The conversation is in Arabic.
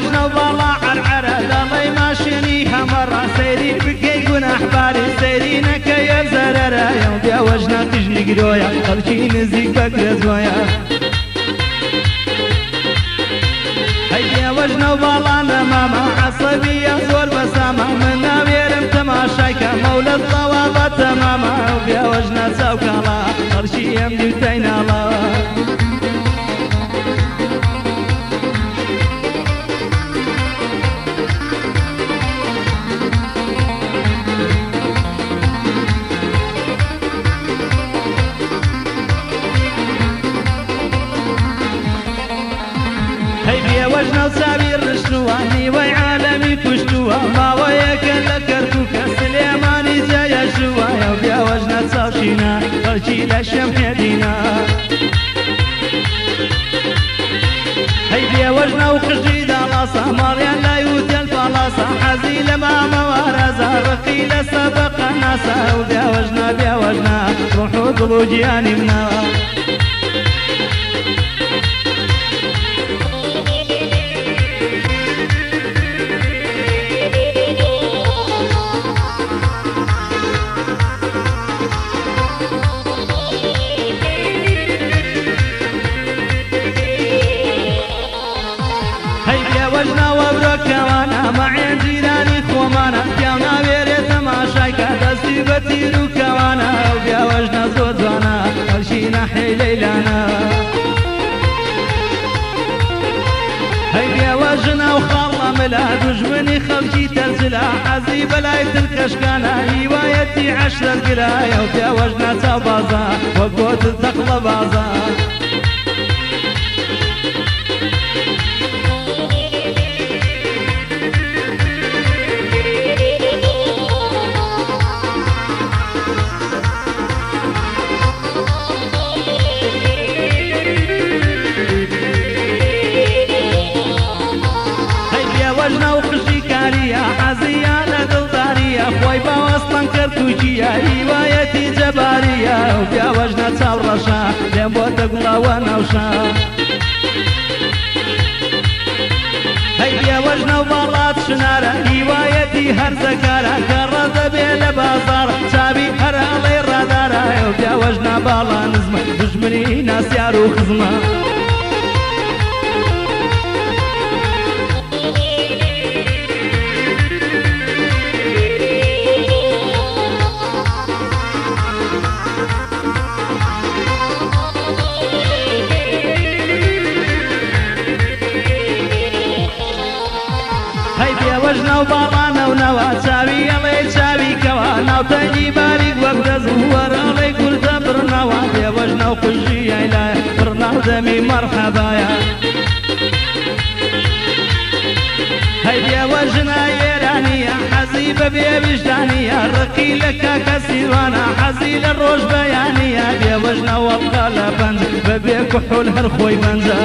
وجنا وباڵا عرعرە دەڵێ ماشێنی هەمەڕا سەیری بکەی گونەحباری سەیری نەکە یە زەرەرە یو بیا وەژنە قژنی گرۆیە خەڵکی نزیک بەگرە زۆیە هەیە وەژنە باڵانە ماما عەسەبیە وەژنە و چاوی ڕشتووە نیوەی عالەمی کوشتووە ماوەیەکە لە کەرکووکە سلێمانی جایەشووە و بیا وەژنە چاوشینە خەڵکی لە شەم هێدینە هەی بێ وەژنە و خژی داڵاسە ماڵیان لای و دێل پاڵاسە حەزی لە مامەوارەزە ڕقی لە سەبقە ناسە و بیا وەژنە بیا وەژنە ڕۆح و دڵ و گیانی منەوە وەژنەوە برۆکەوانە مەعێن جیرانی خۆمانە پیاو ناوێرێت تەماشایکە دەستی بە تیر و کەوانە ئەو پیاوەژنە زۆر جوانە هەرشی نەحەی لەیلانە هەی پیاوەژنە و خاڵە ملا دوژمنی خەڵکی تەرزلا حەزی بەلای تر کەشکانە هیوایەتی عەشرەرگرایە و پیاوەژنە چاو بازە وەگۆت تەقڵە بازە ڕەشا لێم بۆ دەگوڵاوە ناوشا. هەیەوەژ ناو باڵات شنارە هیوایەتی هەرزەکارە باڵا نزمە دژمنی ناسیار و خزمە. باڵانە و نەوە چاوی ئەڵێ چاوی کەوا ناوتەنی باریک وەک دەزووەڕاڵێ دەمی مەرحەبایە هەیدێ وەژنە ئێرانیە حەزی بەبێ ویژدانیە ڕقی لە کاکە سیوانە حەزی لە ڕۆژ بەیانیە بێ وەژنە وەڵقا لە بەنج بەبێ کوحول هەر خۆی بەنجە